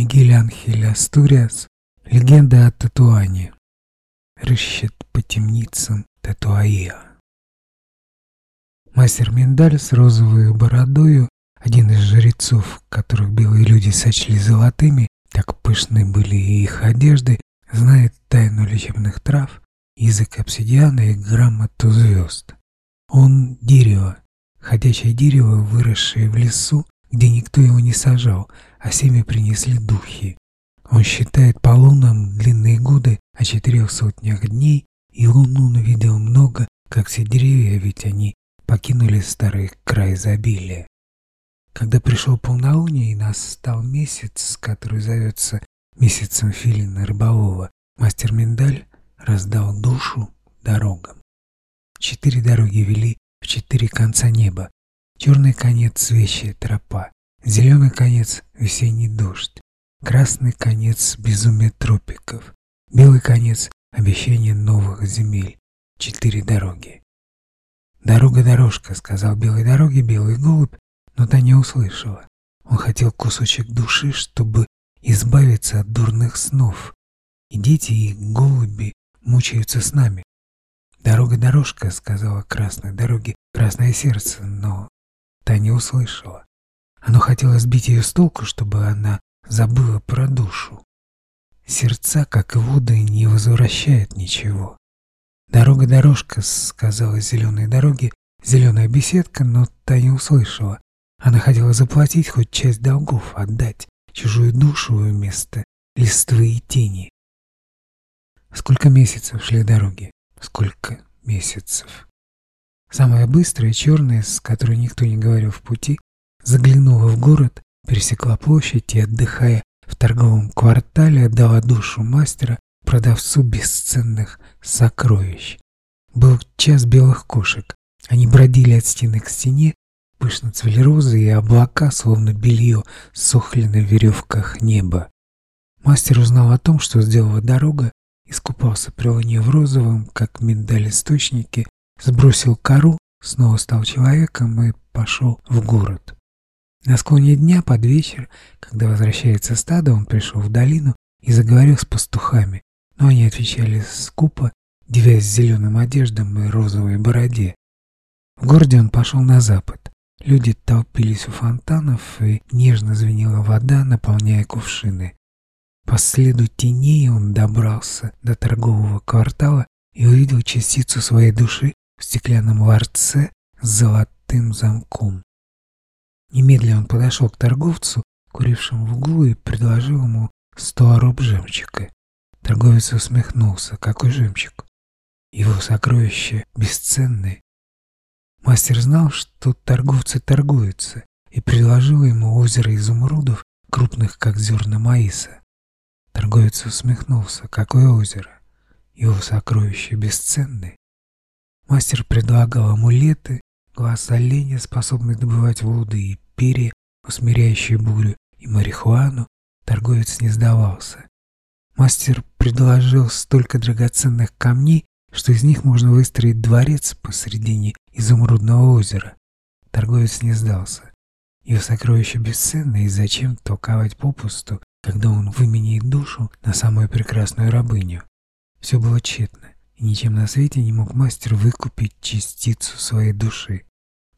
Мигель Анхель Астуриас Легенда о Татуане Рыщет по темницам Татуаия Мастер Миндаль с розовой бородою, один из жрецов, которых белые люди сочли золотыми, так пышны были и их одежды, знает тайну лечебных трав, язык обсидиана и грамоту звезд. Он — дерево, ходячее дерево, выросшее в лесу, где никто его не сажал, а семя принесли духи. Он считает по лунам длинные годы о четырех сотнях дней, и луну навидел много, как все деревья, ведь они покинули старый край изобилия. Когда пришел полнолуние и настал месяц, который зовется месяцем филина рыболова, мастер Миндаль раздал душу дорогам. Четыре дороги вели в четыре конца неба. Черный конец — вещая тропа, зеленый конец — весенний дождь, красный конец — безумие тропиков, белый конец — обещание новых земель. Четыре дороги. «Дорога-дорожка», — сказал белой дороге белый голубь, но та не услышала. Он хотел кусочек души, чтобы избавиться от дурных снов. И дети, и голуби мучаются с нами. «Дорога-дорожка», — сказала красной дороге красное сердце, но услышала. Оно хотело сбить ее с толку, чтобы она забыла про душу. Сердца, как и воды, не возвращают ничего. «Дорога-дорожка», — сказала зеленой дороге, зеленая беседка, но та не услышала. Она хотела заплатить хоть часть долгов, отдать чужую душу вместо листвы и тени. Сколько месяцев шли дороги? Сколько месяцев? Самая быстрая, черная, с которой никто не говорил в пути, заглянула в город, пересекла площадь и, отдыхая в торговом квартале, отдала душу мастера продавцу бесценных сокровищ. Был час белых кошек. Они бродили от стены к стене, пышно цвели розы, и облака, словно белье, сохли на веревках неба. Мастер узнал о том, что сделала дорога, искупался при луне в розовом, как миндаль источнике, сбросил кору, снова стал человеком и пошел в город. На склоне дня под вечер, когда возвращается стадо, он пришел в долину и заговорил с пастухами, но они отвечали скупо, девясь зеленым одеждам и розовой бороде. В городе он пошел на запад. Люди толпились у фонтанов, и нежно звенела вода, наполняя кувшины. По следу теней он добрался до торгового квартала и увидел частицу своей души в стеклянном ларце с золотым замком. Немедленно он подошел к торговцу, курившему в углу, и предложил ему сто ороб жемчуга. Торговец усмехнулся. Какой жемчуг? Его сокровища бесценные. Мастер знал, что торговцы торгуются, и предложил ему озеро изумрудов, крупных, как зерна маиса. Торговец усмехнулся. Какое озеро? Его сокровища бесценные. Мастер предлагал амулеты, глаз оленя, способный добывать воду, и перья, усмиряющие бурю, и марихуану. Торговец не сдавался. Мастер предложил столько драгоценных камней, что из них можно выстроить дворец посредине изумрудного озера. Торговец не сдался. Его сокровища бесценны, и зачем толковать попусту, когда он выменяет душу на самую прекрасную рабыню? Все было тщетно, и ничем на свете не мог мастер выкупить частицу своей души.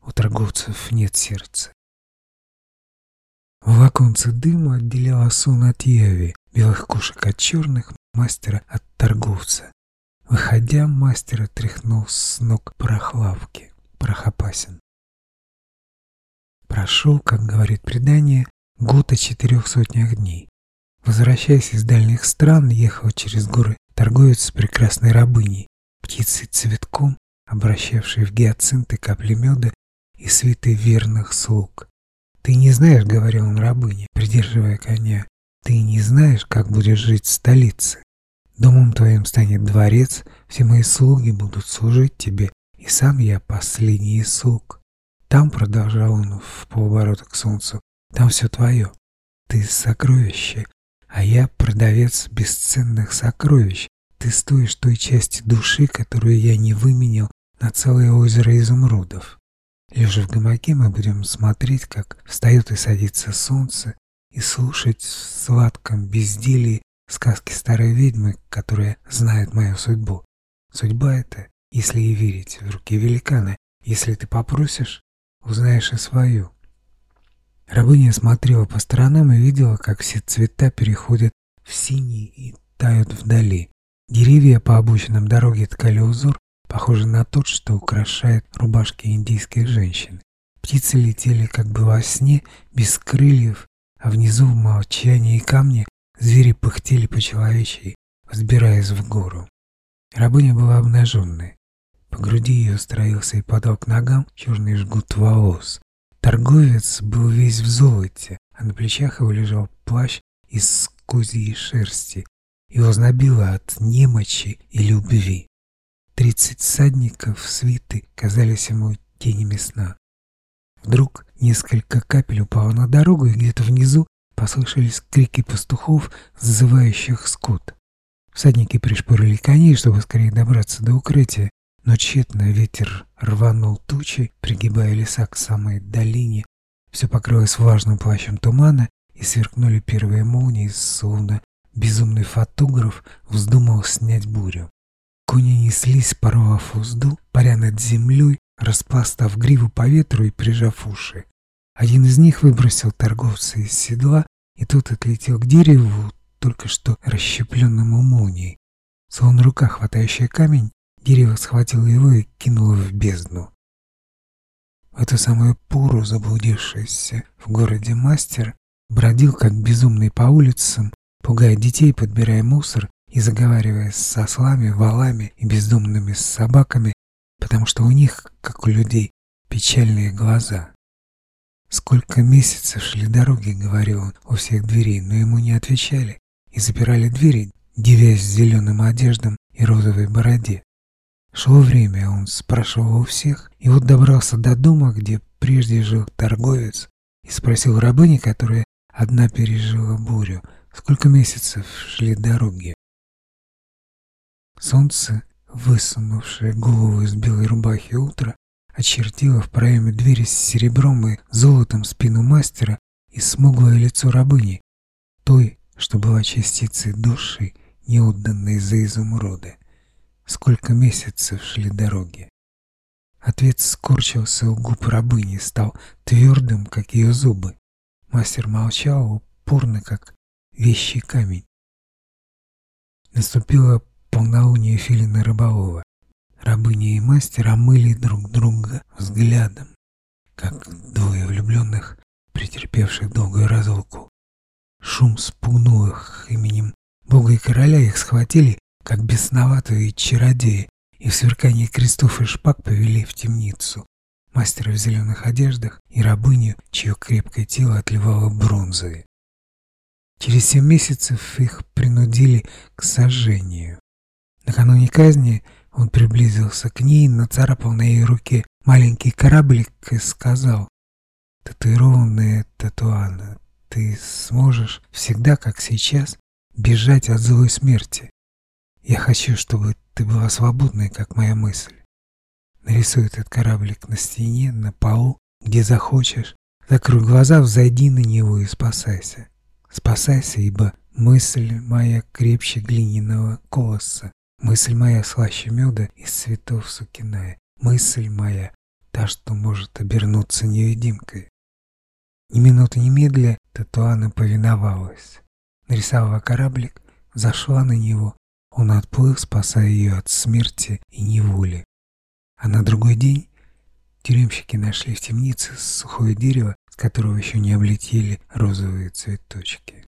У торговцев нет сердца. В оконце дыма отделяла сон от яви, белых кошек от черных, мастера от торговца. Выходя, мастер отряхнул с ног прохлавки. Прохопасен. Прошел, как говорит предание, год о четырех сотнях дней. Возвращаясь из дальних стран, ехал через горы торговец с прекрасной рабыней, птицей цветком, обращавшей в гиацинты капли меда и свиты верных слуг. «Ты не знаешь, — говорил он рабыне, придерживая коня, — ты не знаешь, как будешь жить в столице. Домом твоим станет дворец, все мои слуги будут служить тебе, и сам я последний слуг. Там, — продолжал он в полоборота к солнцу, — там все твое. Ты сокровище, а я продавец бесценных сокровищ. Ты стоишь той части души, которую я не выменял на целое озеро изумрудов. Лежа в гамаке, мы будем смотреть, как встает и садится солнце, и слушать в сладком безделии сказки старой ведьмы, которая знает мою судьбу. Судьба это, если и верить в руки великана, если ты попросишь, узнаешь и свою. Рабыня смотрела по сторонам и видела, как все цвета переходят в синий и тают вдали. Деревья по обочинам дороги ткали узор, похожий на тот, что украшает рубашки индийских женщин. Птицы летели как бы во сне, без крыльев, а внизу в молчании камни звери пыхтели по-человечьи, взбираясь в гору. Рабыня была обнаженной. По груди ее строился и подал к ногам черный жгут волос. Торговец был весь в золоте, а на плечах его лежал плащ из козьей шерсти. Его знобило от немочи и любви. Тридцать всадников свиты казались ему тенями сна. Вдруг несколько капель упало на дорогу, и где-то внизу послышались крики пастухов, зазывающих скот. Всадники пришпорили коней, чтобы скорее добраться до укрытия, но тщетно ветер рванул тучи, пригибая леса к самой долине. Все покрылось влажным плащем тумана, и сверкнули первые молнии, словно безумный фотограф вздумал снять бурю. Кони неслись, порвав узду, паря над землей, распластав гриву по ветру и прижав уши. Один из них выбросил торговца из седла, и тот отлетел к дереву, только что расщепленному молнией. Словно рука, хватающая камень, дерево схватило его и кинуло в бездну. Эту самую пору заблудившийся в городе мастер бродил как безумный по улицам, пугая детей, подбирая мусор и заговаривая с ослами, валами и бездомными собаками, потому что у них, как у людей, печальные глаза. Сколько месяцев шли дороги, говорил он у всех дверей, но ему не отвечали и запирали двери, девясь зеленым одеждам и розовой бороде. Шло время, он спрашивал у всех, и вот добрался до дома, где прежде жил торговец, и спросил рабыни, которая одна пережила бурю, сколько месяцев шли дороги. Солнце Высунувшая голову из белой рубахи утро очертила в проеме двери с серебром и золотом спину мастера и смуглое лицо рабыни, той, что была частицей души, не отданной за изумруды. Сколько месяцев шли дороги. Ответ скорчился у губ рабыни, стал твердым, как ее зубы. Мастер молчал, упорно, как вещий камень. Наступила полнолуние филина рыболова. Рабыня и мастер омыли друг друга взглядом, как двое влюбленных, претерпевших долгую разлуку. Шум спугнул их именем Бога и Короля, их схватили, как бесноватые чародеи, и в сверкании крестов и шпаг повели в темницу. Мастера в зеленых одеждах и рабыню, чье крепкое тело отливало бронзой. Через семь месяцев их принудили к сожжению. Накануне казни он приблизился к ней, нацарапал на ее руке маленький кораблик и сказал, «Татуированная Татуана, ты сможешь всегда, как сейчас, бежать от злой смерти. Я хочу, чтобы ты была свободной, как моя мысль. Нарисуй этот кораблик на стене, на полу, где захочешь. Закрой глаза, взойди на него и спасайся. Спасайся, ибо мысль моя крепче глиняного колоса. Мысль моя слаще меда из цветов сукиная. Мысль моя та, что может обернуться невидимкой. Ни минуты ни медля Татуана повиновалась. Нарисовала кораблик, зашла на него. Он отплыл, спасая ее от смерти и неволи. А на другой день тюремщики нашли в темнице сухое дерево, с которого еще не облетели розовые цветочки.